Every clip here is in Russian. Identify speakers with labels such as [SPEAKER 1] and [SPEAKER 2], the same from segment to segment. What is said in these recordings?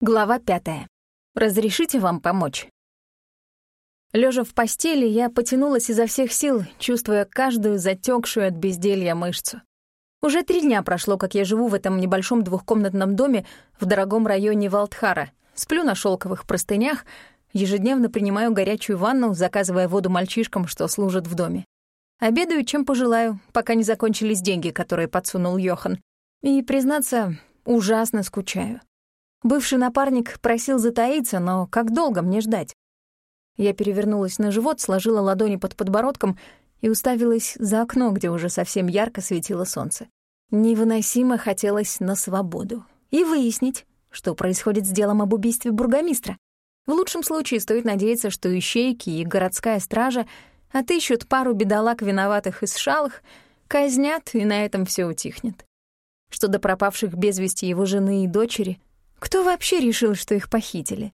[SPEAKER 1] Глава пятая. Разрешите вам помочь? Лежа в постели, я потянулась изо всех сил, чувствуя каждую затекшую от безделья мышцу. Уже три дня прошло, как я живу в этом небольшом двухкомнатном доме в дорогом районе Валтхара. Сплю на шелковых простынях, ежедневно принимаю горячую ванну, заказывая воду мальчишкам, что служат в доме. Обедаю, чем пожелаю, пока не закончились деньги, которые подсунул Йохан. И, признаться, ужасно скучаю. Бывший напарник просил затаиться, но как долго мне ждать? Я перевернулась на живот, сложила ладони под подбородком и уставилась за окно, где уже совсем ярко светило солнце. Невыносимо хотелось на свободу. И выяснить, что происходит с делом об убийстве бургомистра. В лучшем случае стоит надеяться, что ищейки и городская стража отыщут пару бедолаг виноватых из шалых, казнят, и на этом все утихнет. Что до пропавших без вести его жены и дочери, кто вообще решил, что их похитили?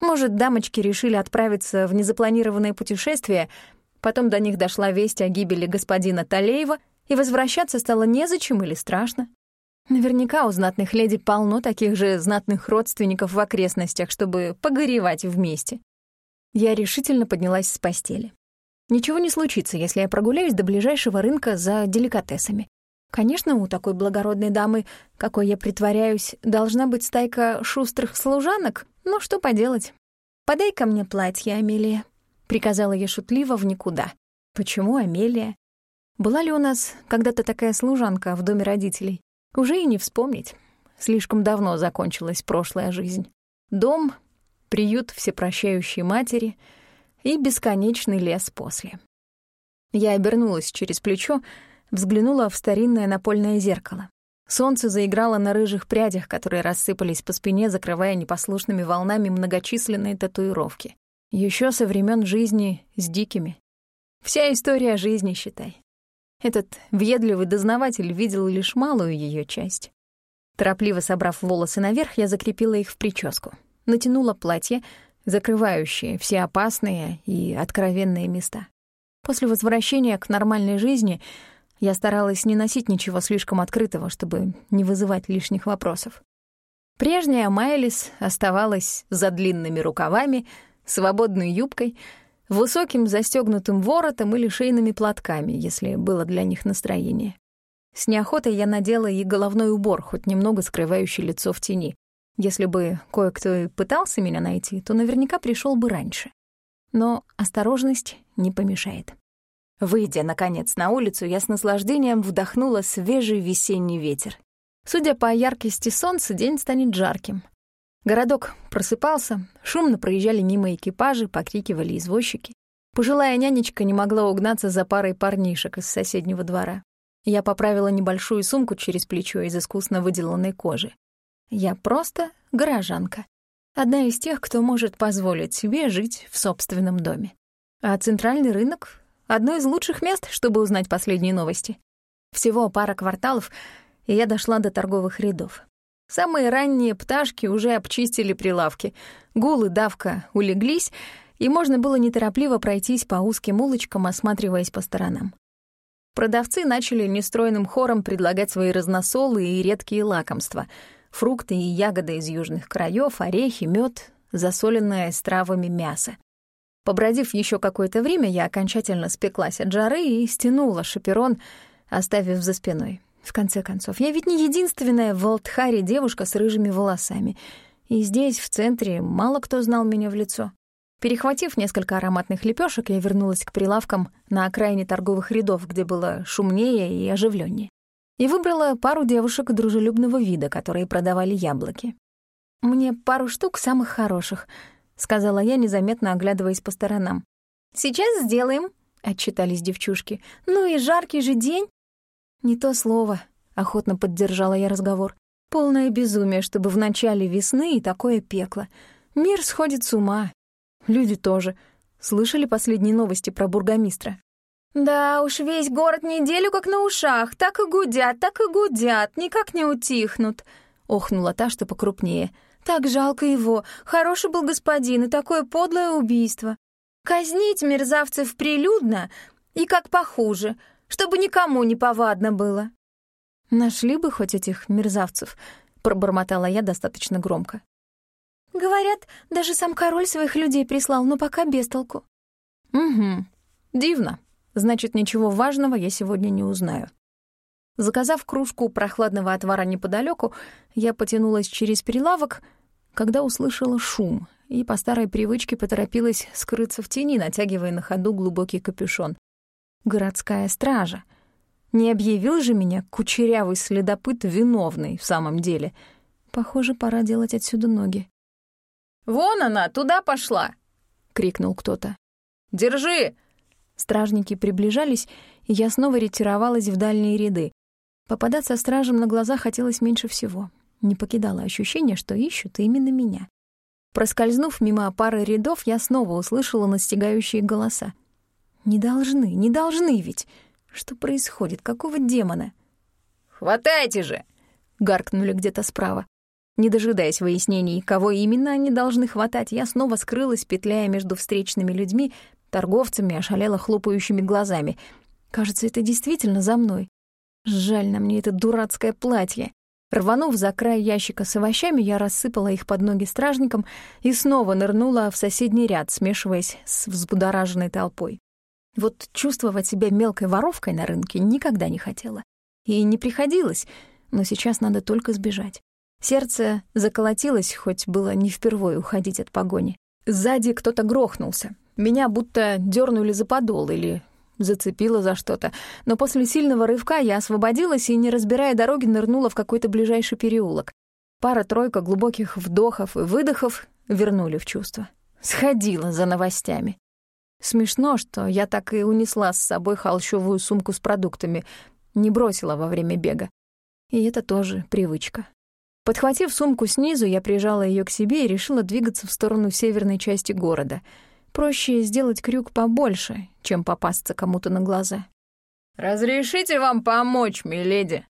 [SPEAKER 1] Может, дамочки решили отправиться в незапланированное путешествие, потом до них дошла весть о гибели господина Талеева, и возвращаться стало незачем или страшно. Наверняка у знатных леди полно таких же знатных родственников в окрестностях, чтобы погоревать вместе. Я решительно поднялась с постели. Ничего не случится, если я прогуляюсь до ближайшего рынка за деликатесами. Конечно, у такой благородной дамы, какой я притворяюсь, должна быть стайка шустрых служанок, но что поделать. «Подай-ка мне платье, Амелия», — приказала я шутливо в никуда. «Почему Амелия? Была ли у нас когда-то такая служанка в доме родителей? Уже и не вспомнить. Слишком давно закончилась прошлая жизнь. Дом, приют всепрощающей матери и бесконечный лес после. Я обернулась через плечо, взглянула в старинное напольное зеркало. Солнце заиграло на рыжих прядях, которые рассыпались по спине, закрывая непослушными волнами многочисленные татуировки. Еще со времен жизни с дикими. Вся история жизни, считай. Этот въедливый дознаватель видел лишь малую ее часть. Торопливо собрав волосы наверх, я закрепила их в прическу. Натянула платье, закрывающее все опасные и откровенные места. После возвращения к нормальной жизни — я старалась не носить ничего слишком открытого, чтобы не вызывать лишних вопросов. Прежняя Майлис оставалась за длинными рукавами, свободной юбкой, высоким застегнутым воротом или шейными платками, если было для них настроение. С неохотой я надела и головной убор, хоть немного скрывающий лицо в тени. Если бы кое-кто пытался меня найти, то наверняка пришел бы раньше. Но осторожность не помешает. Выйдя, наконец, на улицу, я с наслаждением вдохнула свежий весенний ветер. Судя по яркости солнца, день станет жарким. Городок просыпался, шумно проезжали мимо экипажи, покрикивали извозчики. Пожилая нянечка не могла угнаться за парой парнишек из соседнего двора. Я поправила небольшую сумку через плечо из искусно выделанной кожи. Я просто горожанка. Одна из тех, кто может позволить себе жить в собственном доме. А центральный рынок Одно из лучших мест, чтобы узнать последние новости. Всего пара кварталов, и я дошла до торговых рядов. Самые ранние пташки уже обчистили прилавки. Гул и давка улеглись, и можно было неторопливо пройтись по узким улочкам, осматриваясь по сторонам. Продавцы начали нестройным хором предлагать свои разносолы и редкие лакомства — фрукты и ягоды из южных краев, орехи, мед, засоленное с травами мясо. Побродив еще какое-то время, я окончательно спеклась от жары и стянула шаперон, оставив за спиной. В конце концов, я ведь не единственная в Валтхаре девушка с рыжими волосами. И здесь, в центре, мало кто знал меня в лицо. Перехватив несколько ароматных лепешек, я вернулась к прилавкам на окраине торговых рядов, где было шумнее и оживленнее, и выбрала пару девушек дружелюбного вида, которые продавали яблоки. «Мне пару штук самых хороших», — сказала я, незаметно оглядываясь по сторонам. «Сейчас сделаем», — отчитались девчушки. «Ну и жаркий же день». «Не то слово», — охотно поддержала я разговор. «Полное безумие, чтобы в начале весны и такое пекло. Мир сходит с ума. Люди тоже. Слышали последние новости про бургомистра?» «Да уж, весь город неделю как на ушах. Так и гудят, так и гудят, никак не утихнут», — охнула та, что покрупнее. Так жалко его. Хороший был господин, и такое подлое убийство. Казнить мерзавцев прилюдно и как похуже, чтобы никому не повадно было. Нашли бы хоть этих мерзавцев, пробормотала я достаточно громко. Говорят, даже сам король своих людей прислал, но пока без толку.
[SPEAKER 2] Угу. Дивно. Значит, ничего важного я сегодня не узнаю. Заказав кружку прохладного отвара неподалеку, я потянулась через прилавок, когда услышала шум, и по старой привычке поторопилась скрыться в тени, натягивая на ходу глубокий капюшон. Городская стража. Не объявил же меня кучерявый следопыт виновный в самом деле. Похоже, пора делать отсюда ноги.
[SPEAKER 3] «Вон она, туда пошла!» — крикнул кто-то. «Держи!»
[SPEAKER 2] Стражники приближались, и я снова ретировалась в дальние ряды. Попадаться стражам на глаза хотелось меньше всего. Не покидало ощущение, что ищут именно меня. Проскользнув мимо пары рядов, я снова услышала настигающие голоса. «Не должны, не должны ведь! Что происходит? Какого демона?»
[SPEAKER 3] «Хватайте же!»
[SPEAKER 2] — гаркнули где-то справа. Не дожидаясь выяснений, кого именно они должны хватать, я снова скрылась, петляя между встречными людьми, торговцами, ошалела хлопающими глазами. Кажется, это действительно за мной. Жаль на мне это дурацкое платье. Рванув за край ящика с овощами, я рассыпала их под ноги стражникам и снова нырнула в соседний ряд, смешиваясь с взбудораженной толпой. Вот чувствовать себя мелкой воровкой на рынке никогда не хотела. И не приходилось, но сейчас надо только сбежать. Сердце заколотилось, хоть было не впервые уходить от погони. Сзади кто-то грохнулся. Меня будто дернули за подол или зацепило за что-то. Но после сильного рывка я освободилась и, не разбирая дороги, нырнула в какой-то ближайший переулок. Пара-тройка глубоких вдохов и выдохов вернули в чувство. Сходила за новостями. Смешно, что я так и унесла с собой холщовую сумку с продуктами, не бросила во время бега. И это тоже привычка. Подхватив сумку снизу, я прижала ее к себе и решила двигаться в сторону северной части города — Проще сделать крюк побольше, чем попасться кому-то на глаза.
[SPEAKER 3] «Разрешите вам помочь, миледи?»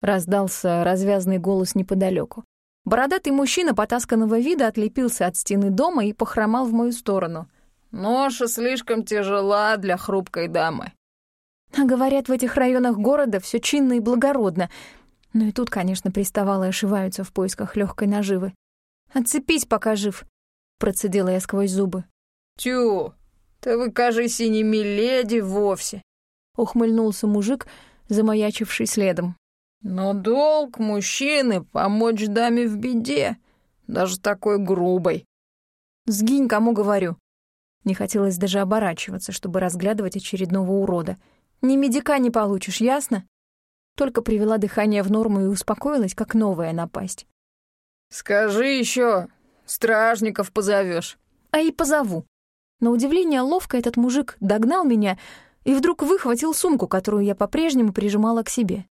[SPEAKER 2] Раздался развязный голос неподалеку. Бородатый мужчина потасканного вида отлепился от стены дома и похромал в мою сторону.
[SPEAKER 3] «Ноша слишком тяжела для хрупкой дамы».
[SPEAKER 2] А говорят, в этих районах города все чинно и благородно. Но и тут, конечно, приставалы ошиваются в поисках легкой наживы. «Отцепись, пока жив», — процедила я сквозь зубы.
[SPEAKER 3] «Тю, ты вы, кажись, и не миледи вовсе», —
[SPEAKER 2] ухмыльнулся мужик, замаячивший следом.
[SPEAKER 3] «Но долг мужчины — помочь даме в беде, даже такой грубой».
[SPEAKER 2] «Сгинь, кому говорю». Не хотелось даже оборачиваться, чтобы разглядывать очередного урода. «Ни медика не получишь, ясно?» Только привела дыхание в норму и успокоилась, как новая напасть.
[SPEAKER 3] «Скажи еще, стражников позовешь.
[SPEAKER 2] «А и позову. На удивление ловко этот мужик догнал меня и вдруг выхватил сумку, которую я по-прежнему прижимала к себе.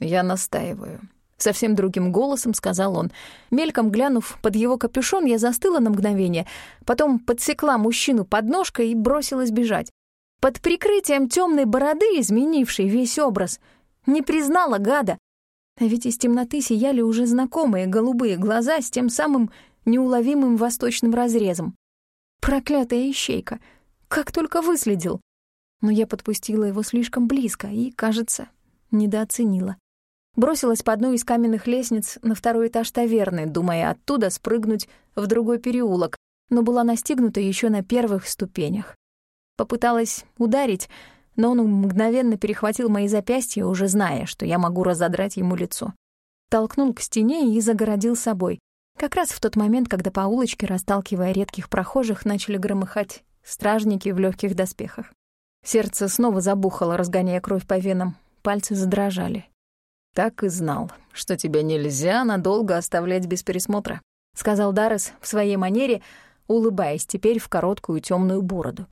[SPEAKER 3] «Я настаиваю», —
[SPEAKER 2] совсем другим голосом сказал он. Мельком глянув под его капюшон, я застыла на мгновение, потом подсекла мужчину под ножкой и бросилась бежать. Под прикрытием темной бороды, изменившей весь образ, не признала гада. А ведь из темноты сияли уже знакомые голубые глаза с тем самым неуловимым восточным разрезом. Проклятая ищейка! Как только выследил! Но я подпустила его слишком близко и, кажется, недооценила. Бросилась по одной из каменных лестниц на второй этаж таверны, думая оттуда спрыгнуть в другой переулок, но была настигнута еще на первых ступенях. Попыталась ударить, но он мгновенно перехватил мои запястья, уже зная, что я могу разодрать ему лицо. Толкнул к стене и загородил собой. Как раз в тот момент, когда по улочке, расталкивая редких прохожих, начали громыхать стражники в легких доспехах. Сердце снова забухало, разгоняя кровь по венам. Пальцы задрожали.
[SPEAKER 3] «Так и знал, что тебя нельзя надолго оставлять без пересмотра», —
[SPEAKER 2] сказал Даррес в своей манере, улыбаясь теперь в короткую темную бороду.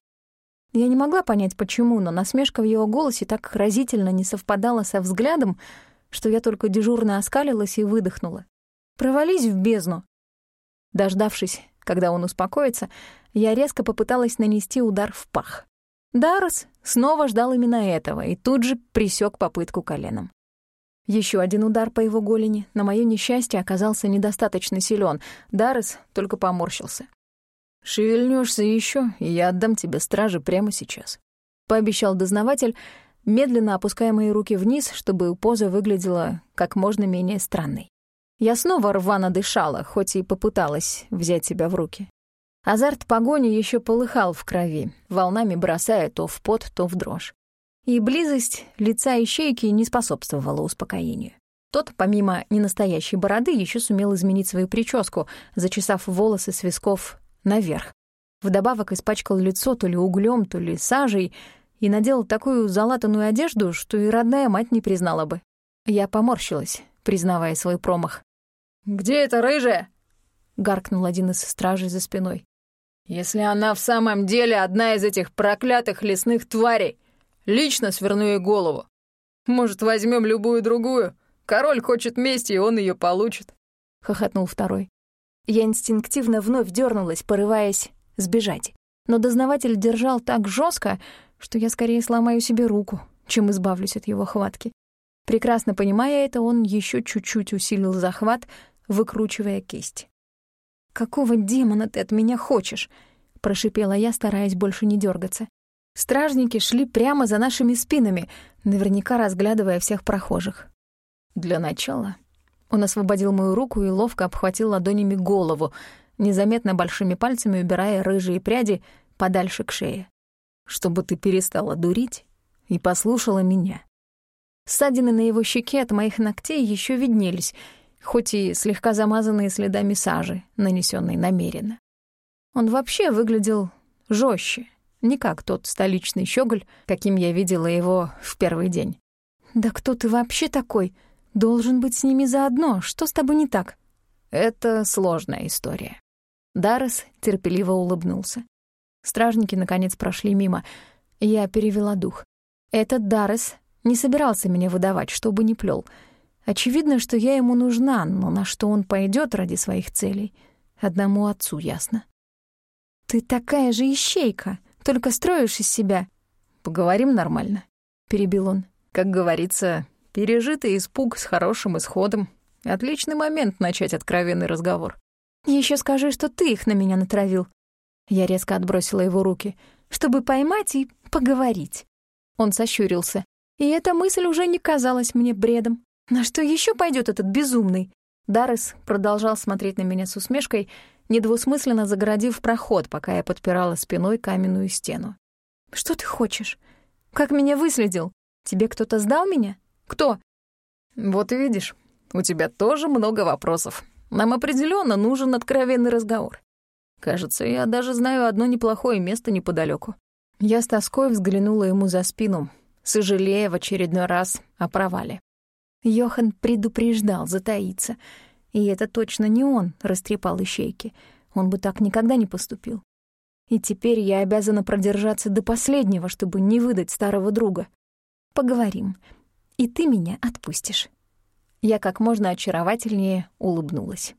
[SPEAKER 2] Я не могла понять, почему, но насмешка в его голосе так разительно не совпадала со взглядом, что я только дежурно оскалилась и выдохнула. Провались в бездну. Дождавшись, когда он успокоится, я резко попыталась нанести удар в пах. Дарос снова ждал именно этого и тут же присек попытку коленом. Еще один удар по его голени, на мое несчастье, оказался недостаточно силен. Даррес только поморщился.
[SPEAKER 3] Шевельнешься еще, и я отдам тебе стражи прямо сейчас», —
[SPEAKER 2] пообещал дознаватель, медленно опуская мои руки вниз, чтобы поза выглядела как можно менее странной. Я снова рвано дышала, хоть и попыталась взять себя в руки. Азарт погони еще полыхал в крови, волнами бросая то в пот, то в дрожь. И близость лица и щейки не способствовала успокоению. Тот, помимо ненастоящей бороды, еще сумел изменить свою прическу, зачесав волосы с висков наверх. Вдобавок испачкал лицо то ли углем, то ли сажей и надел такую залатанную одежду, что и родная мать не признала бы. Я поморщилась, признавая свой промах.
[SPEAKER 3] «Где эта рыжая?»
[SPEAKER 2] — гаркнул один из стражей за спиной.
[SPEAKER 3] «Если она в самом деле одна из этих проклятых лесных тварей, лично сверну ей голову. Может, возьмем любую другую, Король хочет мести, и он ее получит», —
[SPEAKER 2] хохотнул второй. Я инстинктивно вновь дернулась, порываясь сбежать. Но дознаватель держал так жестко, что я скорее сломаю себе руку, чем избавлюсь от его хватки. Прекрасно понимая это, он еще чуть-чуть усилил захват, выкручивая кисть. «Какого демона ты от меня хочешь?» — прошипела я, стараясь больше не дергаться. Стражники шли прямо за нашими спинами, наверняка разглядывая всех прохожих. Для начала он освободил мою руку и ловко обхватил ладонями голову, незаметно большими пальцами убирая рыжие пряди подальше к шее. «Чтобы ты перестала дурить и послушала меня». Ссадины на его щеке от моих ногтей еще виднелись, хоть и слегка замазанные следами сажи, нанесенной намеренно. Он вообще выглядел жестче, не как тот столичный щеголь, каким я видела его в первый день. «Да кто ты вообще такой?» Должен быть с ними заодно. Что с тобой не так? Это сложная история. Даррес терпеливо улыбнулся. Стражники, наконец, прошли мимо. Я перевела дух. Этот Даррес не собирался меня выдавать, чтобы не плел. Очевидно, что я ему нужна, но на что он пойдет ради своих целей, одному отцу ясно. «Ты такая же ищейка, только строишь из себя». «Поговорим нормально», — перебил он. «Как говорится, Пережитый испуг с хорошим исходом. Отличный момент начать откровенный разговор. Еще скажи, что ты их на меня натравил. Я резко отбросила его руки, чтобы поймать и поговорить. Он сощурился, и эта мысль уже не казалась мне бредом. На что еще пойдет этот безумный? Даррес продолжал смотреть на меня с усмешкой, недвусмысленно загородив проход, пока я подпирала спиной каменную стену. «Что ты хочешь? Как меня выследил? Тебе кто-то сдал меня? Кто? Вот и видишь, у тебя тоже много вопросов. Нам определенно нужен откровенный разговор. Кажется, я даже знаю одно неплохое место неподалеку. Я с тоской взглянула ему за спину, сожалея в очередной раз о провале. Йохан предупреждал затаиться, и это точно не он растрепал ищейки. Он бы так никогда не поступил. И теперь я обязана продержаться до последнего, чтобы не выдать старого друга. Поговорим, и ты меня отпустишь». Я как можно очаровательнее улыбнулась.